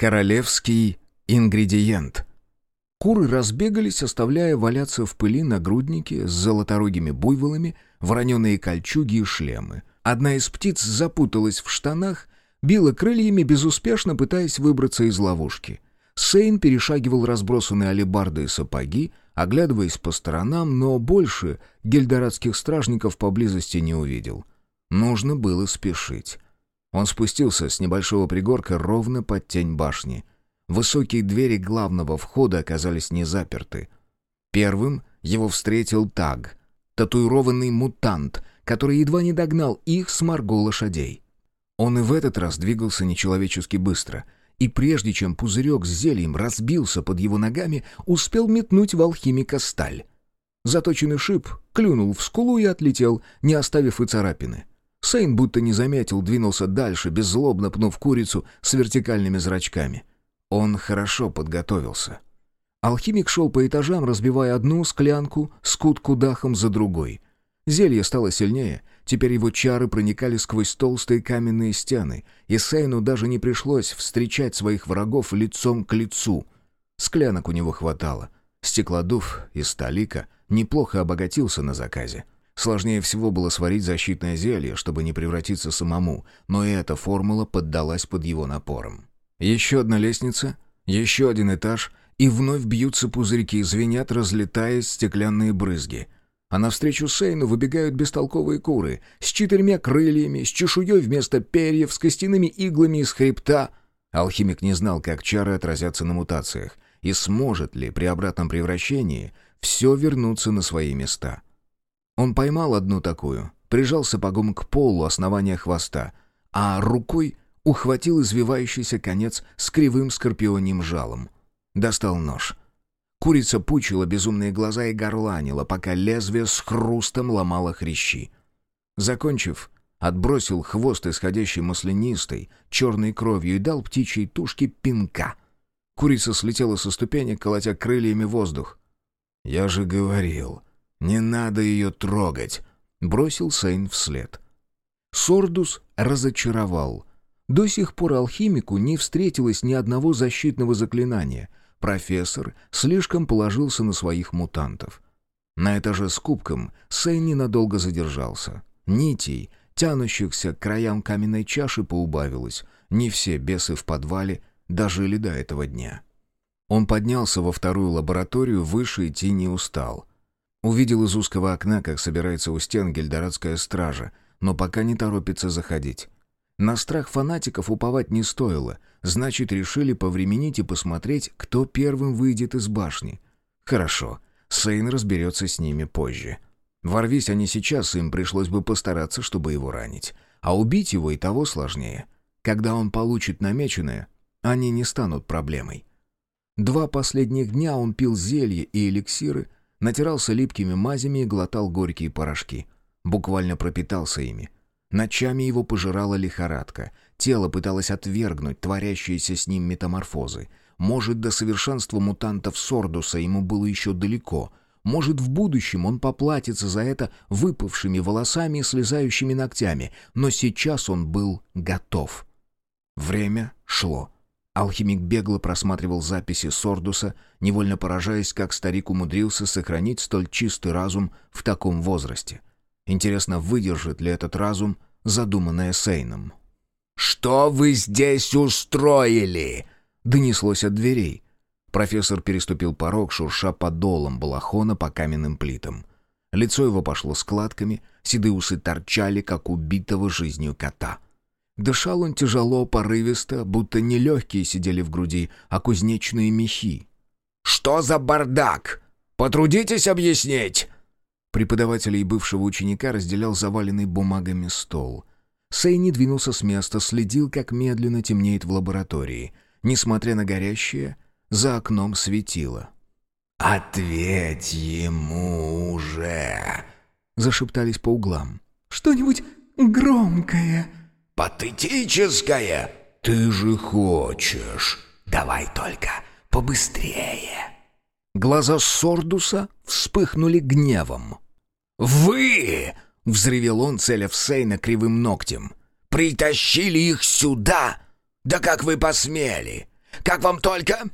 Королевский ингредиент. Куры разбегались, оставляя валяться в пыли нагрудники с золоторогими буйволами, вороненые кольчуги и шлемы. Одна из птиц запуталась в штанах, била крыльями, безуспешно пытаясь выбраться из ловушки. Сейн перешагивал разбросанные алебарды и сапоги, оглядываясь по сторонам, но больше гильдорадских стражников поблизости не увидел. Нужно было спешить. Он спустился с небольшого пригорка ровно под тень башни. Высокие двери главного входа оказались не заперты. Первым его встретил Таг, татуированный мутант, который едва не догнал их с Марго лошадей. Он и в этот раз двигался нечеловечески быстро, и прежде чем пузырек с зельем разбился под его ногами, успел метнуть в алхимика сталь. Заточенный шип клюнул в скулу и отлетел, не оставив и царапины. Сейн будто не заметил, двинулся дальше, беззлобно пнув курицу с вертикальными зрачками. Он хорошо подготовился. Алхимик шел по этажам, разбивая одну склянку, скутку дахом за другой. Зелье стало сильнее, теперь его чары проникали сквозь толстые каменные стены, и Сейну даже не пришлось встречать своих врагов лицом к лицу. Склянок у него хватало. Стеклодув из столика неплохо обогатился на заказе. Сложнее всего было сварить защитное зелье, чтобы не превратиться самому, но и эта формула поддалась под его напором. Еще одна лестница, еще один этаж, и вновь бьются пузырьки, звенят, разлетаясь стеклянные брызги. А навстречу Сейну выбегают бестолковые куры с четырьмя крыльями, с чешуей вместо перьев, с костяными иглами из хребта. Алхимик не знал, как чары отразятся на мутациях, и сможет ли при обратном превращении все вернуться на свои места. — он поймал одну такую, прижал сапогом к полу основания хвоста, а рукой ухватил извивающийся конец с кривым скорпионим жалом. Достал нож. Курица пучила безумные глаза и горланила, пока лезвие с хрустом ломало хрящи. Закончив, отбросил хвост, исходящий маслянистой, черной кровью, и дал птичьей тушке пинка. Курица слетела со ступенек, колотя крыльями воздух. «Я же говорил», «Не надо ее трогать», — бросил Сейн вслед. Сордус разочаровал. До сих пор алхимику не встретилось ни одного защитного заклинания. Профессор слишком положился на своих мутантов. На этаже с кубком Сейн ненадолго задержался. Нитей, тянущихся к краям каменной чаши, поубавилось. Не все бесы в подвале дожили до этого дня. Он поднялся во вторую лабораторию, выше идти не устал. Увидел из узкого окна, как собирается у стен гильдорадская стража, но пока не торопится заходить. На страх фанатиков уповать не стоило, значит, решили повременить и посмотреть, кто первым выйдет из башни. Хорошо, Сейн разберется с ними позже. Ворвись они сейчас, им пришлось бы постараться, чтобы его ранить. А убить его и того сложнее. Когда он получит намеченное, они не станут проблемой. Два последних дня он пил зелье и эликсиры, натирался липкими мазями и глотал горькие порошки. Буквально пропитался ими. Ночами его пожирала лихорадка. Тело пыталось отвергнуть творящиеся с ним метаморфозы. Может, до совершенства мутантов Сордуса ему было еще далеко. Может, в будущем он поплатится за это выпавшими волосами и слезающими ногтями. Но сейчас он был готов. Время шло. Алхимик бегло просматривал записи Сордуса, невольно поражаясь, как старик умудрился сохранить столь чистый разум в таком возрасте. Интересно, выдержит ли этот разум задуманное Сейном? «Что вы здесь устроили?» — донеслось от дверей. Профессор переступил порог, шурша подолом балахона по каменным плитам. Лицо его пошло складками, седые усы торчали, как убитого жизнью кота — Дышал он тяжело, порывисто, будто не легкие сидели в груди, а кузнечные мехи. «Что за бардак? Потрудитесь объяснить!» Преподавателя и бывшего ученика разделял заваленный бумагами стол. Сейни двинулся с места, следил, как медленно темнеет в лаборатории. Несмотря на горящее, за окном светило. «Ответь ему уже!» Зашептались по углам. «Что-нибудь громкое!» «Патетическое? Ты же хочешь!» «Давай только побыстрее!» Глаза Сордуса вспыхнули гневом. «Вы!» — взревел он, целя в Сейна кривым ногтем. «Притащили их сюда! Да как вы посмели! Как вам только?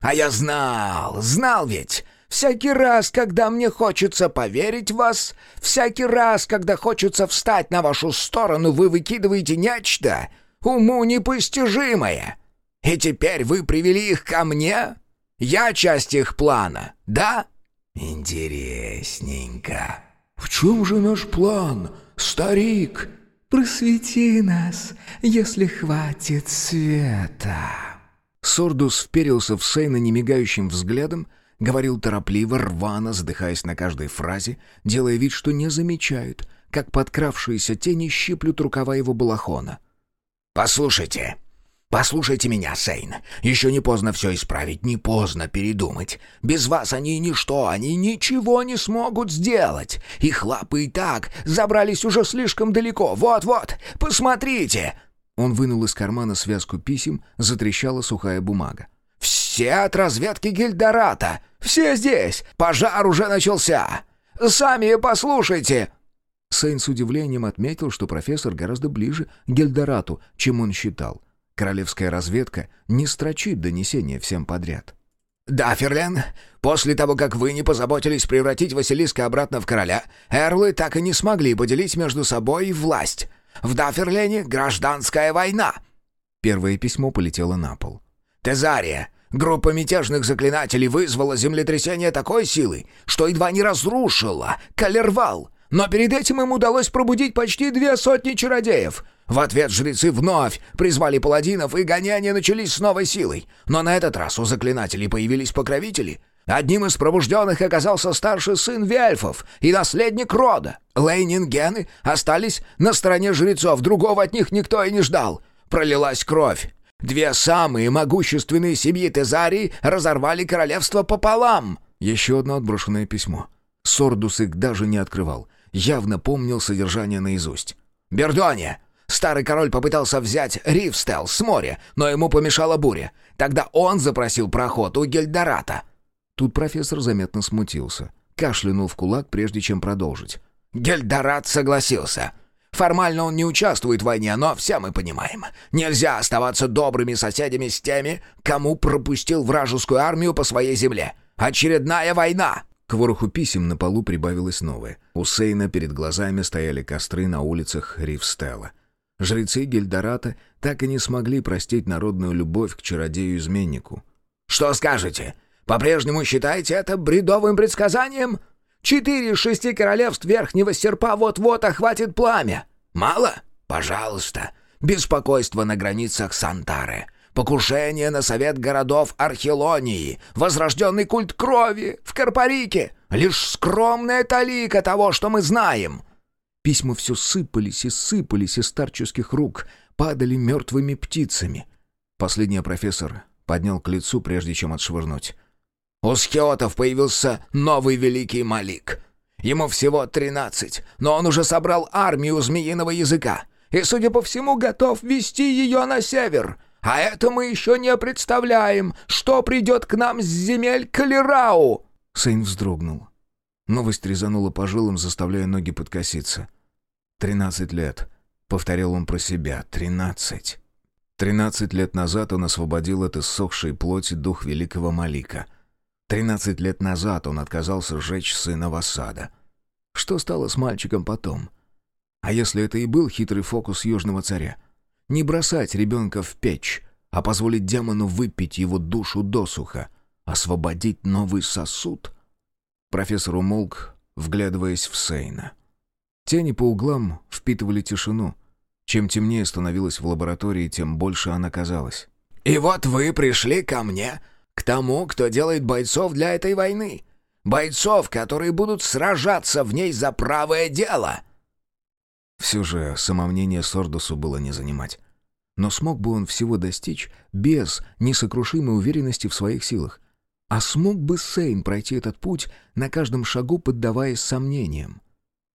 А я знал, знал ведь. Всякий раз, когда мне хочется поверить в вас, всякий раз, когда хочется встать на вашу сторону, вы выкидываете нечто уму непостижимое. И теперь вы привели их ко мне? Я часть их плана, да? Интересненько. В чем же наш план, старик? Просвети нас, если хватит света. Сордус вперился в Сейна немигающим взглядом, говорил торопливо, рвано, задыхаясь на каждой фразе, делая вид, что не замечает, как подкравшиеся тени щиплют рукава его балахона. «Послушайте, послушайте меня, Сейн. Еще не поздно все исправить, не поздно передумать. Без вас они ничто, они ничего не смогут сделать. Их лапы и так забрались уже слишком далеко. Вот-вот, посмотрите!» Он вынул из кармана связку писем, затрещала сухая бумага. «Все от разведки Гильдората! Все здесь! Пожар уже начался! Сами послушайте!» Сейн с удивлением отметил, что профессор гораздо ближе к Гельдорату, чем он считал. Королевская разведка не строчит донесения всем подряд. «Да, Ферлен, после того, как вы не позаботились превратить Василиска обратно в короля, эрлы так и не смогли поделить между собой власть. В Даферлене гражданская война!» Первое письмо полетело на пол. «Тезария, группа мятежных заклинателей вызвала землетрясение такой силы, что едва не разрушила Калервал. Но перед этим им удалось пробудить почти две сотни чародеев. В ответ жрецы вновь призвали паладинов, и гоняния начались с новой силой. Но на этот раз у заклинателей появились покровители. Одним из пробужденных оказался старший сын Вельфов и наследник рода. Лейнингены остались на стороне жрецов, другого от них никто и не ждал. Пролилась кровь. Две самые могущественные семьи Тезарии разорвали королевство пополам. Еще одно отброшенное письмо. Сордус их даже не открывал. Явно помнил содержание наизусть. «Бердония! Старый король попытался взять Ривстел с моря, но ему помешала буря. Тогда он запросил проход у Гельдората». Тут профессор заметно смутился. Кашлянул в кулак, прежде чем продолжить. «Гельдорат согласился. Формально он не участвует в войне, но все мы понимаем. Нельзя оставаться добрыми соседями с теми, кому пропустил вражескую армию по своей земле. Очередная война!» К вороху писем на полу прибавилось новое. У Сейна перед глазами стояли костры на улицах Ривстелла. Жрецы Гельдората так и не смогли простить народную любовь к чародею-изменнику. «Что скажете? По-прежнему считаете это бредовым предсказанием? Четыре из шести королевств Верхнего Серпа вот-вот охватит пламя. Мало? Пожалуйста. Беспокойство на границах Сантары. Покушение на совет городов Архилонии. Возрожденный культ крови в Карпарике. Лишь скромная талика того, что мы знаем». Письма все сыпались и сыпались из старческих рук, падали мертвыми птицами. Последний профессор поднял к лицу, прежде чем отшвырнуть. У скиотов появился новый великий Малик. Ему всего тринадцать, но он уже собрал армию змеиного языка и, судя по всему, готов вести ее на север. А это мы еще не представляем, что придет к нам с земель Калерау!» Сейн вздрогнул. Новость резанула по жилам, заставляя ноги подкоситься. «Тринадцать лет», — повторял он про себя, — «тринадцать». Тринадцать лет назад он освободил от иссохшей плоти дух великого Малика — Тринадцать лет назад он отказался сжечь сына Вассада. Что стало с мальчиком потом? А если это и был хитрый фокус южного царя? Не бросать ребенка в печь, а позволить демону выпить его душу досуха, освободить новый сосуд? Профессор умолк, вглядываясь в Сейна. Тени по углам впитывали тишину. Чем темнее становилось в лаборатории, тем больше она казалась. «И вот вы пришли ко мне к тому, кто делает бойцов для этой войны. Бойцов, которые будут сражаться в ней за правое дело. Все же самомнение Сордусу было не занимать. Но смог бы он всего достичь без несокрушимой уверенности в своих силах. А смог бы Сейн пройти этот путь, на каждом шагу поддаваясь сомнениям.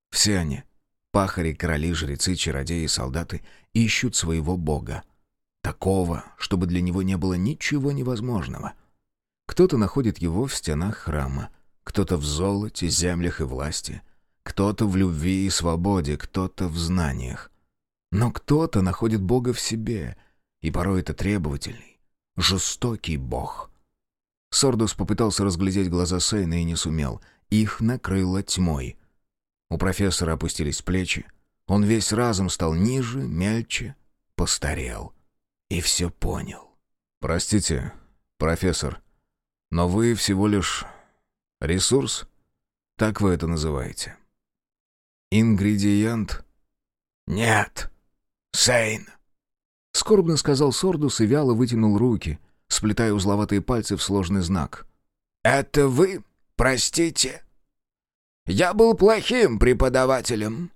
Все они, пахари, короли, жрецы, чародеи и солдаты, ищут своего бога. Такого, чтобы для него не было ничего невозможного — кто-то находит его в стенах храма, кто-то в золоте, землях и власти, кто-то в любви и свободе, кто-то в знаниях. Но кто-то находит Бога в себе, и порой это требовательный, жестокий бог. Сордус попытался разглядеть глаза Сейна и не сумел. Их накрыло тьмой. У профессора опустились плечи. Он весь разом стал ниже, мельче, постарел. И все понял. «Простите, профессор, но вы всего лишь ресурс? Так вы это называете?» «Ингредиент?» «Нет, Сейн», — скорбно сказал Сордус и вяло вытянул руки, сплетая узловатые пальцы в сложный знак. «Это вы? Простите. Я был плохим преподавателем».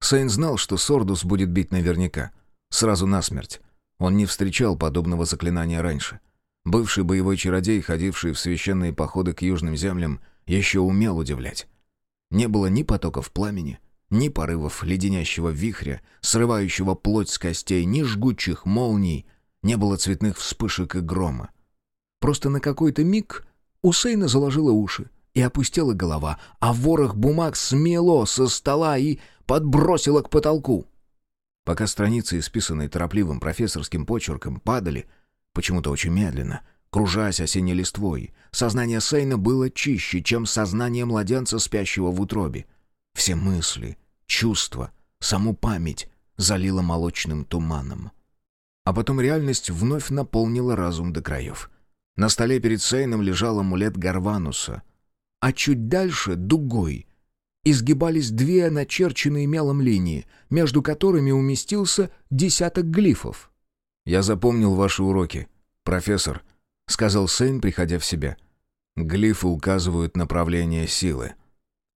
Сейн знал, что Сордус будет бить наверняка, сразу насмерть. Он не встречал подобного заклинания раньше. Бывший боевой чародей, ходивший в священные походы к южным землям, еще умел удивлять. Не было ни потоков пламени, ни порывов леденящего вихря, срывающего плоть с костей, ни жгучих молний, не было цветных вспышек и грома. Просто на какой-то миг у Сейна заложило уши и опустела голова, а ворох бумаг смело со стола и подбросило к потолку. Пока страницы, исписанные торопливым профессорским почерком, падали, почему-то очень медленно, кружась осенней листвой, сознание Сейна было чище, чем сознание младенца, спящего в утробе. Все мысли, чувства, саму память залило молочным туманом. А потом реальность вновь наполнила разум до краев. На столе перед Сейном лежал амулет Гарвануса, а чуть дальше, дугой, изгибались две начерченные мелом линии, между которыми уместился десяток глифов. «Я запомнил ваши уроки, профессор», — сказал Сейн, приходя в себя. «Глифы указывают направление силы».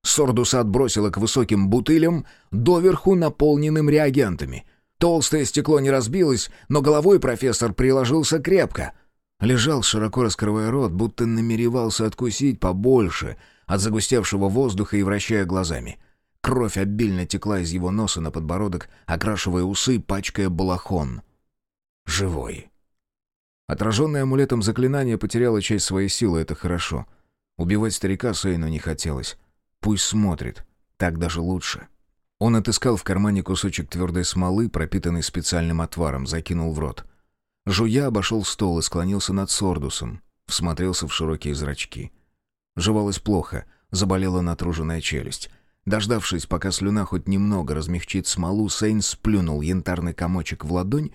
Сордуса отбросило к высоким бутылям, доверху наполненным реагентами. Толстое стекло не разбилось, но головой профессор приложился крепко. Лежал, широко раскрывая рот, будто намеревался откусить побольше от загустевшего воздуха и вращая глазами. Кровь обильно текла из его носа на подбородок, окрашивая усы, пачкая балахон. Живой. Отраженное амулетом заклинание потеряло часть своей силы, это хорошо. Убивать старика Сейну не хотелось. Пусть смотрит. Так даже лучше. Он отыскал в кармане кусочек твердой смолы, пропитанный специальным отваром, закинул в рот. Жуя обошел стол и склонился над Сордусом, всмотрелся в широкие зрачки. Жевалось плохо, заболела натруженная челюсть. Дождавшись, пока слюна хоть немного размягчит смолу, Сейн сплюнул янтарный комочек в ладонь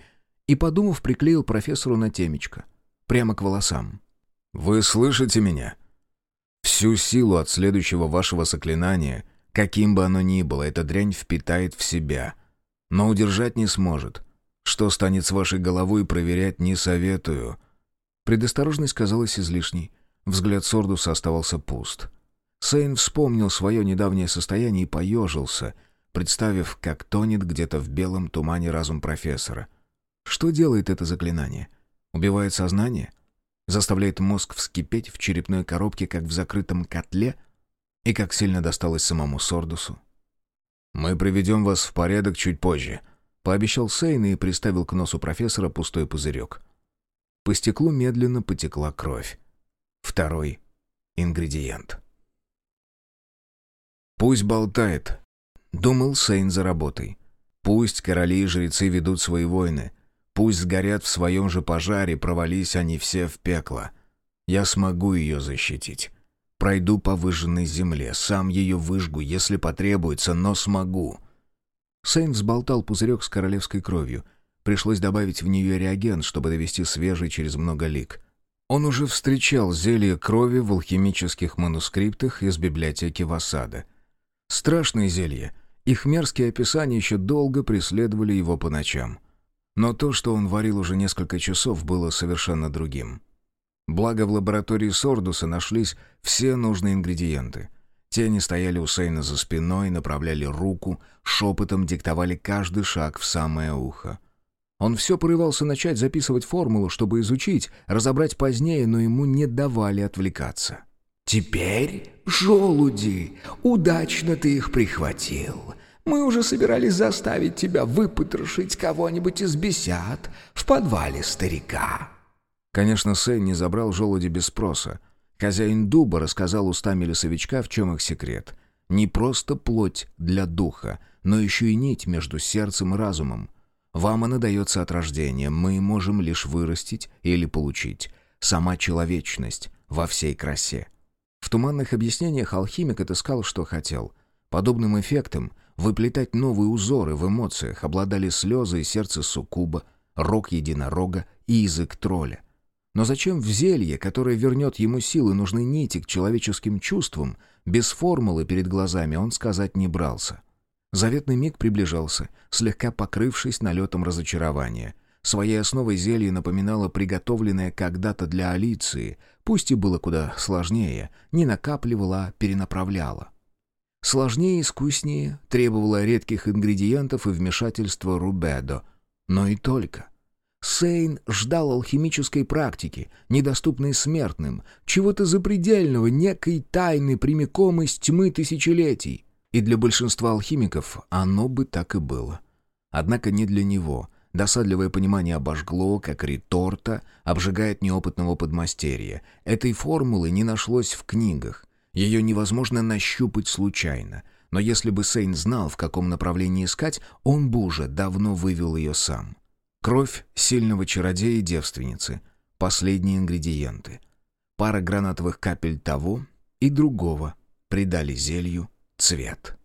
и, подумав, приклеил профессору на темечко, прямо к волосам. «Вы слышите меня?» Всю силу от следующего вашего заклинания, каким бы оно ни было, эта дрянь впитает в себя. Но удержать не сможет. Что станет с вашей головой, проверять не советую». Предосторожность казалась излишней. Взгляд Сордуса оставался пуст. Сейн вспомнил свое недавнее состояние и поежился, представив, как тонет где-то в белом тумане разум профессора. Что делает это заклинание? Убивает сознание? заставляет мозг вскипеть в черепной коробке, как в закрытом котле, и как сильно досталось самому Сордусу. «Мы приведем вас в порядок чуть позже», — пообещал Сейн и приставил к носу профессора пустой пузырек. По стеклу медленно потекла кровь. Второй ингредиент. «Пусть болтает», — думал Сейн за работой. «Пусть короли и жрецы ведут свои войны, Пусть сгорят в своем же пожаре, провались они все в пекло. Я смогу ее защитить. Пройду по выжженной земле, сам ее выжгу, если потребуется, но смогу. Сейн взболтал пузырек с королевской кровью. Пришлось добавить в нее реагент, чтобы довести свежий через много лик. Он уже встречал зелье крови в алхимических манускриптах из библиотеки Васада. Страшные зелья. Их мерзкие описания еще долго преследовали его по ночам. Но то, что он варил уже несколько часов, было совершенно другим. Благо в лаборатории Сордуса нашлись все нужные ингредиенты. Те не стояли у Сейна за спиной, направляли руку, шепотом диктовали каждый шаг в самое ухо. Он все порывался начать записывать формулу, чтобы изучить, разобрать позднее, но ему не давали отвлекаться. «Теперь, желуди, удачно ты их прихватил. Мы уже собирались заставить тебя выпотрошить кого-нибудь из бесят в подвале старика». Конечно, Сэй не забрал желуди без спроса. Хозяин дуба рассказал устами лесовичка, в чем их секрет. Не просто плоть для духа, но еще и нить между сердцем и разумом. Вам она дается от рождения, мы можем лишь вырастить или получить. Сама человечность во всей красе. В туманных объяснениях алхимик отыскал, что хотел. Подобным эффектом выплетать новые узоры в эмоциях обладали слезы и сердце суккуба, рог единорога и язык тролля. Но зачем в зелье, которое вернет ему силы, нужны нити к человеческим чувствам, без формулы перед глазами он сказать не брался. Заветный миг приближался, слегка покрывшись налетом разочарования. Своей основой зелье напоминало приготовленное когда-то для Алиции, пусть и было куда сложнее, не накапливало, а перенаправляло. Сложнее и искуснее, требовало редких ингредиентов и вмешательства Рубедо. Но и только. Сейн ждал алхимической практики, недоступной смертным, чего-то запредельного, некой тайны прямиком из тьмы тысячелетий. И для большинства алхимиков оно бы так и было. Однако не для него. Досадливое понимание обожгло, как реторта обжигает неопытного подмастерья. Этой формулы не нашлось в книгах. Ее невозможно нащупать случайно. Но если бы Сейн знал, в каком направлении искать, он бы уже давно вывел ее сам. Кровь сильного чародея и девственницы. Последние ингредиенты. Пара гранатовых капель того и другого придали зелью цвет.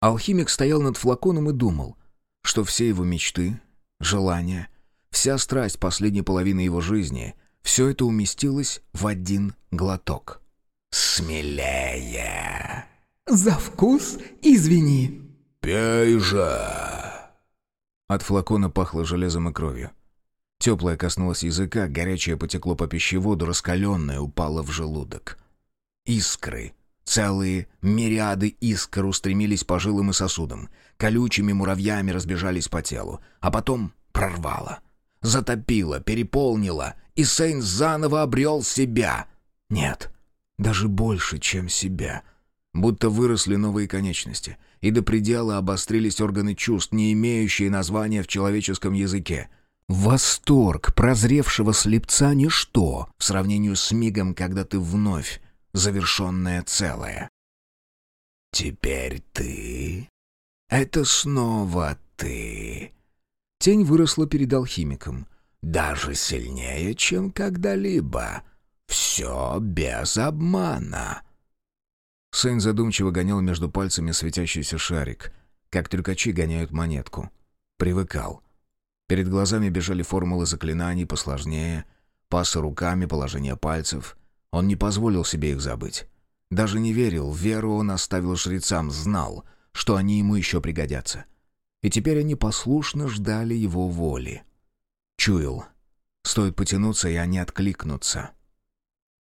Алхимик стоял над флаконом и думал, что все его мечты, желания, вся страсть последней половины его жизни — все это уместилось в один глоток. «Смелее!» «За вкус извини!» «Пей же!» От флакона пахло железом и кровью. Теплое коснулось языка, горячее потекло по пищеводу, раскаленное упало в желудок. Искры. Целые мириады искр устремились по жилам и сосудам. Колючими муравьями разбежались по телу. А потом прорвало. Затопило, переполнило, и Сейн заново обрел себя. Нет, даже больше, чем себя. Будто выросли новые конечности — и до предела обострились органы чувств, не имеющие названия в человеческом языке. Восторг прозревшего слепца — ничто в сравнении с мигом, когда ты вновь завершенное целое. «Теперь ты? Это снова ты?» Тень выросла перед алхимиком. «Даже сильнее, чем когда-либо. Все без обмана». Сын задумчиво гонял между пальцами светящийся шарик, как трюкачи гоняют монетку. Привыкал. Перед глазами бежали формулы заклинаний посложнее, пасы руками, положение пальцев. Он не позволил себе их забыть. Даже не верил, веру он оставил жрецам, знал, что они ему еще пригодятся. И теперь они послушно ждали его воли. Чуял. Стоит потянуться, и они откликнутся.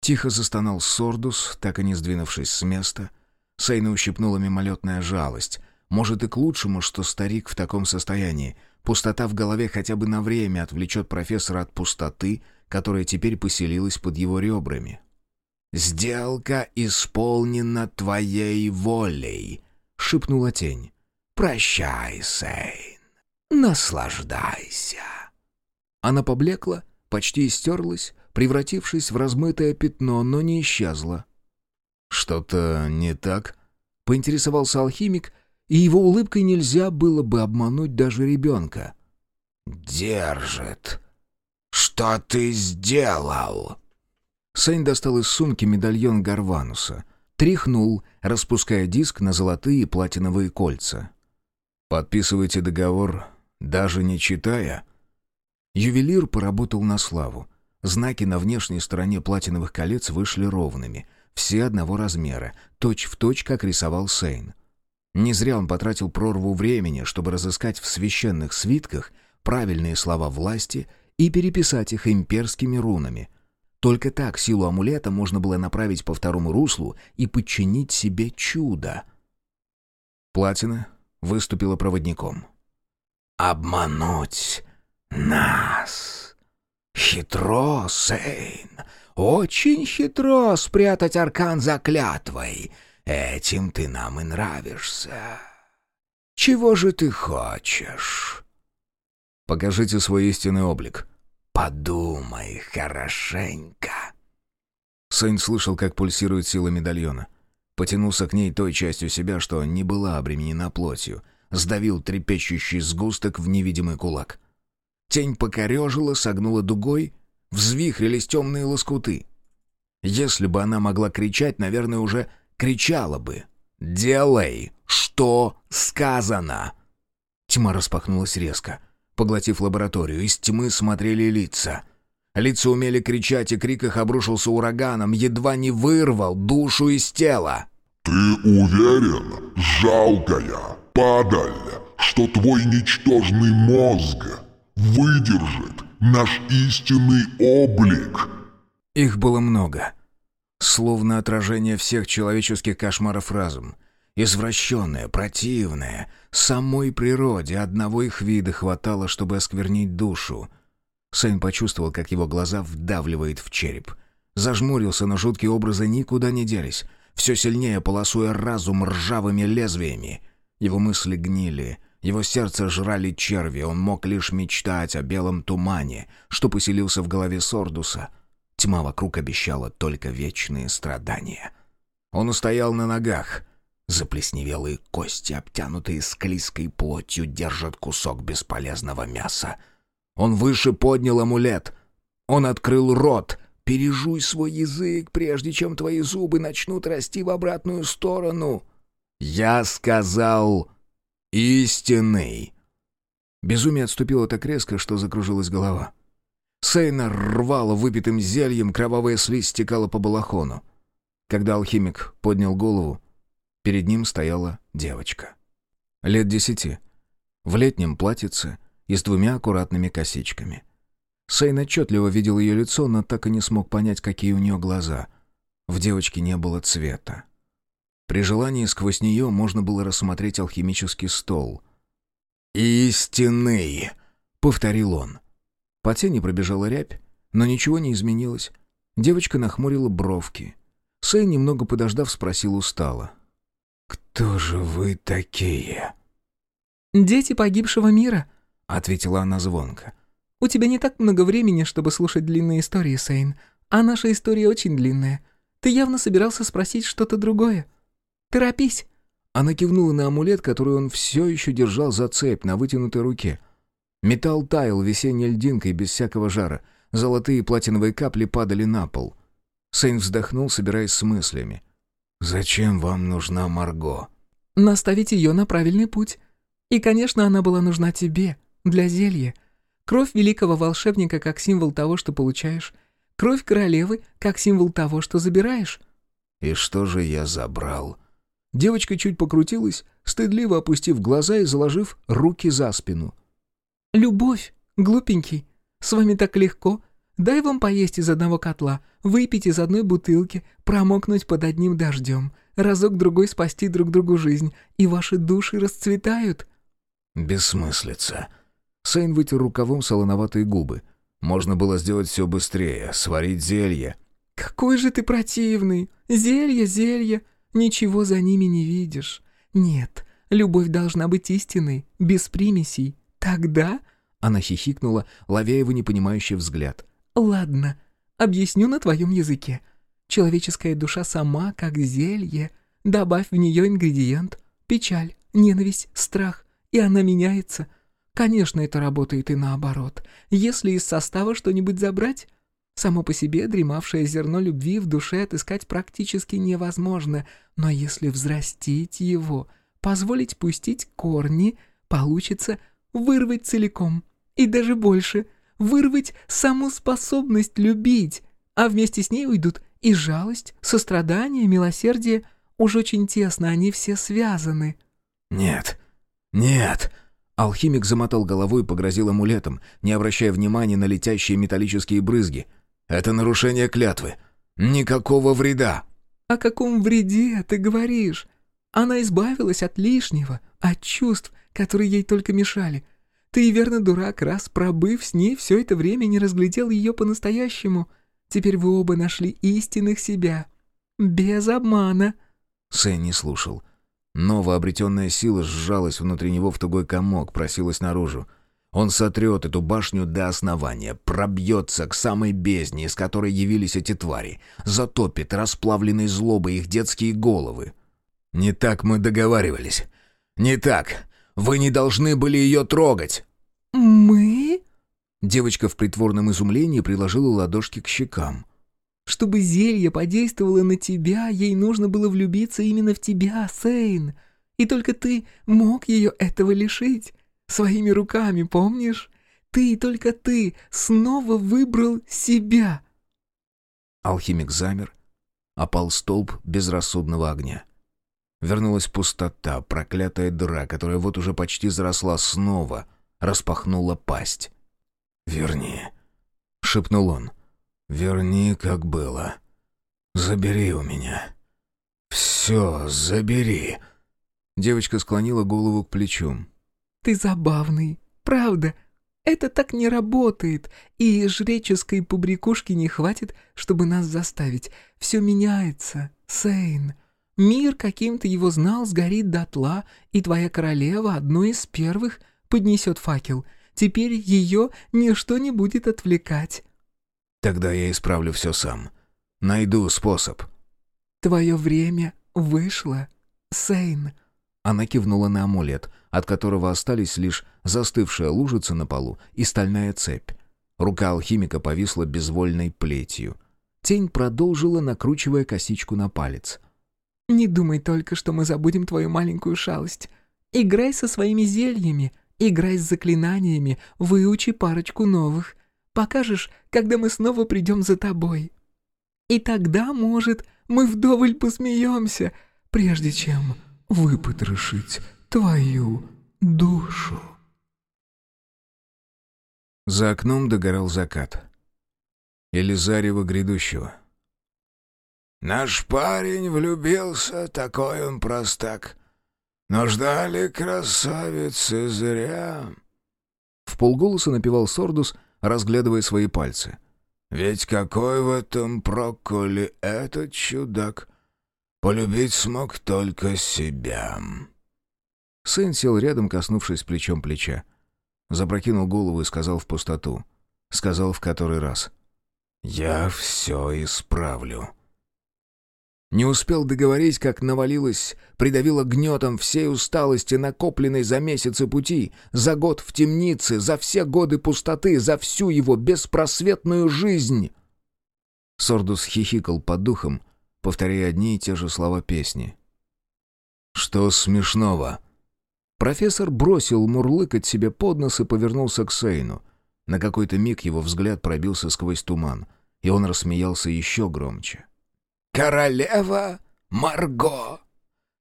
Тихо застонал Сордус, так и не сдвинувшись с места. Сейна ущипнула мимолетная жалость. Может и к лучшему, что старик в таком состоянии. Пустота в голове хотя бы на время отвлечет профессора от пустоты, которая теперь поселилась под его ребрами. «Сделка исполнена твоей волей», — шепнула тень. «Прощай, Сейн. Наслаждайся». Она поблекла, почти истерлась, превратившись в размытое пятно, но не исчезла. «Что-то не так?» — поинтересовался алхимик, и его улыбкой нельзя было бы обмануть даже ребенка. «Держит. Что ты сделал?» Сейн достал из сумки медальон Гарвануса, тряхнул, распуская диск на золотые и платиновые кольца. «Подписывайте договор, даже не читая». Ювелир поработал на славу. Знаки на внешней стороне платиновых колец вышли ровными, все одного размера, точь-в-точь, точь, как рисовал Сейн. Не зря он потратил прорву времени, чтобы разыскать в священных свитках правильные слова власти и переписать их имперскими рунами. Только так силу амулета можно было направить по второму руслу и подчинить себе чудо. Платина выступила проводником. «Обмануть нас!» «Хитро, Сейн, очень хитро спрятать аркан за клятвой. Этим ты нам и нравишься. Чего же ты хочешь?» «Покажите свой истинный облик». «Подумай хорошенько». Сейн слышал, как пульсирует сила медальона. Потянулся к ней той частью себя, что не была обременена плотью. сдавил трепещущий сгусток в невидимый кулак. Тень покорежила, согнула дугой, взвихрились темные лоскуты. Если бы она могла кричать, наверное, уже кричала бы. «Делай, что сказано!» Тьма распахнулась резко. Поглотив лабораторию, из тьмы смотрели лица. Лица умели кричать, и крик их обрушился ураганом, едва не вырвал душу из тела. «Ты уверен, жалкая, падаль, что твой ничтожный мозг выдержит наш истинный облик?» Их было много. Словно отражение всех человеческих кошмаров разум. Извращенное, противное. Самой природе одного их вида хватало, чтобы осквернить душу. Сэн почувствовал, как его глаза вдавливает в череп. Зажмурился, но жуткие образы никуда не делись. Все сильнее полосуя разум ржавыми лезвиями. Его мысли гнили. Его сердце жрали черви. Он мог лишь мечтать о белом тумане, что поселился в голове Сордуса — Тьма вокруг обещала только вечные страдания. Он устоял на ногах. Заплесневелые кости, обтянутые склизкой плотью, держат кусок бесполезного мяса. Он выше поднял амулет. Он открыл рот. «Пережуй свой язык, прежде чем твои зубы начнут расти в обратную сторону». «Я сказал истинный». Безумие отступило так резко, что закружилась голова. Сейна рвала выпитым зельем, кровавая слизь стекала по балахону. Когда алхимик поднял голову, перед ним стояла девочка. Лет десяти. В летнем платьице и с двумя аккуратными косичками. Сейн отчетливо видел ее лицо, но так и не смог понять, какие у нее глаза. В девочке не было цвета. При желании сквозь нее можно было рассмотреть алхимический стол. «Истинный!» — повторил он. По тени пробежала рябь, но ничего не изменилось. Девочка нахмурила бровки. Сэй, немного подождав, спросил устало. «Кто же вы такие?» «Дети погибшего мира», — ответила она звонко. «У тебя не так много времени, чтобы слушать длинные истории, Сейн, а наша история очень длинная. Ты явно собирался спросить что-то другое. Торопись!» Она кивнула на амулет, который он все еще держал за цепь на вытянутой руке — Металл таял весенней льдинкой без всякого жара. Золотые платиновые капли падали на пол. Сейн вздохнул, собираясь с мыслями. «Зачем вам нужна Марго?» «Наставить ее на правильный путь. И, конечно, она была нужна тебе, для зелья. Кровь великого волшебника как символ того, что получаешь. Кровь королевы как символ того, что забираешь». «И что же я забрал?» Девочка чуть покрутилась, стыдливо опустив глаза и заложив руки за спину. «Любовь, глупенький, с вами так легко. Дай вам поесть из одного котла, выпить из одной бутылки, промокнуть под одним дождем, разок-другой спасти друг другу жизнь, и ваши души расцветают». «Бессмыслица». Сейн вытер рукавом солоноватые губы. «Можно было сделать все быстрее, сварить зелье». «Какой же ты противный! Зелье, зелье! Ничего за ними не видишь. Нет, любовь должна быть истинной, без примесей, «Тогда...» — она хихикнула, ловя его непонимающий взгляд. «Ладно, объясню на твоем языке. Человеческая душа сама, как зелье. Добавь в нее ингредиент. Печаль, ненависть, страх. И она меняется. Конечно, это работает и наоборот. Если из состава что-нибудь забрать... Само по себе дремавшее зерно любви в душе отыскать практически невозможно, но если взрастить его, позволить пустить корни, получится вырвать целиком. И даже больше, вырвать саму способность любить, а вместе с ней уйдут и жалость, сострадание, милосердие. Уж очень тесно они все связаны. «Нет, нет!» Алхимик замотал головой и погрозил амулетом, не обращая внимания на летящие металлические брызги. «Это нарушение клятвы. Никакого вреда!» «О каком вреде ты говоришь? Она избавилась от лишнего, от чувств, которые ей только мешали. Ты, верно, дурак, раз, пробыв с ней все это время, не разглядел ее по-настоящему. Теперь вы оба нашли истинных себя. Без обмана». Сэн не слушал. Новообретенная сила сжалась внутри него в тугой комок, просилась наружу. Он сотрет эту башню до основания, пробьется к самой бездне, из которой явились эти твари, затопит расплавленной злобой их детские головы. «Не так мы договаривались. Не так. Вы не должны были ее трогать!» «Мы?» Девочка в притворном изумлении приложила ладошки к щекам. «Чтобы зелье подействовало на тебя, ей нужно было влюбиться именно в тебя, Сейн. И только ты мог ее этого лишить. Своими руками, помнишь? Ты и только ты снова выбрал себя». Алхимик замер, опал столб безрассудного огня. Вернулась пустота, проклятая дыра, которая вот уже почти заросла снова, распахнула пасть. «Верни», — шепнул он. «Верни, как было. Забери у меня. Все, забери». Девочка склонила голову к плечу. «Ты забавный, правда. Это так не работает, и жреческой побрякушки не хватит, чтобы нас заставить. Все меняется, Сейн. Мир, каким ты его знал, сгорит дотла, и твоя королева, одной из первых, поднесет факел. Теперь ее ничто не будет отвлекать». «Тогда я исправлю все сам. Найду способ». «Твое время вышло, Сейн». Она кивнула на амулет, от которого остались лишь застывшая лужица на полу и стальная цепь. Рука алхимика повисла безвольной плетью. Тень продолжила, накручивая косичку на палец. «Не думай только, что мы забудем твою маленькую шалость. Играй со своими зельями, играй с заклинаниями, выучи парочку новых. Покажешь, когда мы снова придем за тобой. И тогда, может, мы вдоволь посмеемся, прежде чем выпотрошить твою душу. За окном догорал закат. Или грядущего. «Наш парень влюбился, такой он простак. Но ждали красавицы зря». В полголоса напевал Сордус, разглядывая свои пальцы. «Ведь какой в этом проколи этот чудак? Полюбить смог только себя». Сын сел рядом, коснувшись плечом плеча. Запрокинул голову и сказал в пустоту. Сказал в который раз. «Я все исправлю». Не успел договорить, как навалилась, придавила гнетом всей усталости, накопленной за месяцы пути, за год в темнице, за все годы пустоты, за всю его беспросветную жизнь. Сордус хихикал под духом, повторяя одни и те же слова песни. «Что смешного?» Профессор бросил мурлыкать себе под нос и повернулся к Сейну. На какой-то миг его взгляд пробился сквозь туман, и он рассмеялся еще громче. «Королева Марго!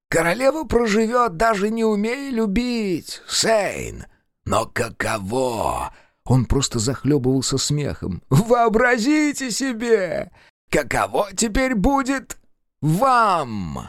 Королева проживет, даже не умея любить, Сейн! Но каково?» Он просто захлебывался смехом. «Вообразите себе! Каково теперь будет вам?»